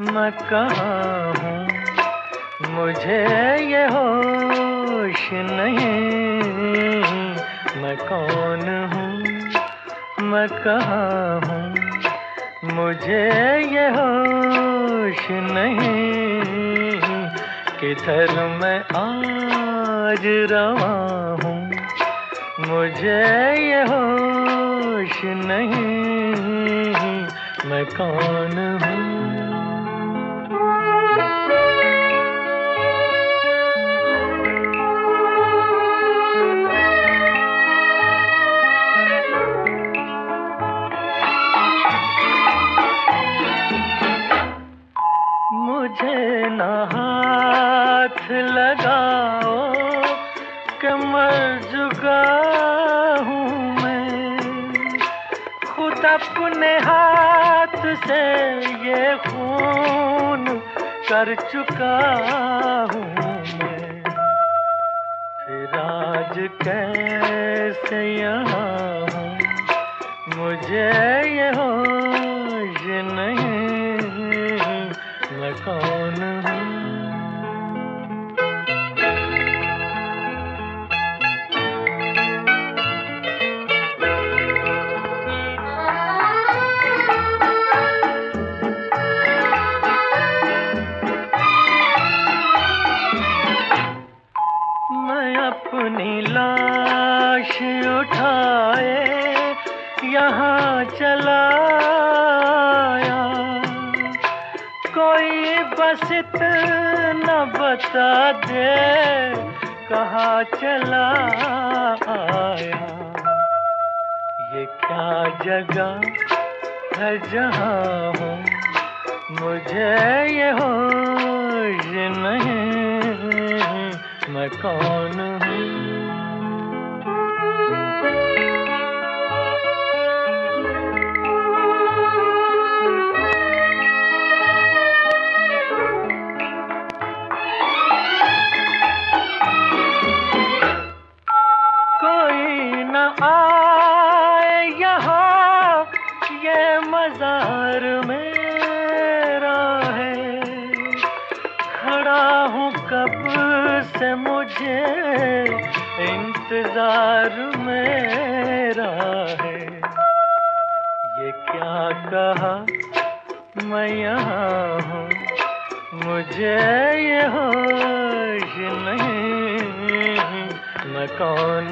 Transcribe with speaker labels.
Speaker 1: मैं कहाँ हूँ? मुझे ये होश नहीं। मैं कौन हूँ? मैं कहाँ हूँ? मुझे ये होश नहीं। किधर मैं आज रवा हूँ? मुझे ये होश नहीं। मैं कौन हूँ? मुझे न हाथ लगाओ अपने हाथ से ये खून कर चुका हूँ फिर आज कैसे यहाँ मुझे ये होश नहीं। मैं कौन हूँ अपनी लाश उठाए, यहाँ चला आया कोई बस न बता दे, कहाँ चला आया ये क्या जगह है जहाँ हूँ? मुझे ये होश नहीं मैं कौन हूँ? मुझे इंतज़ार मेरा है। ये क्या कहा मैं यहाँ हूँ? मुझे ये होश नहीं। मैं कौन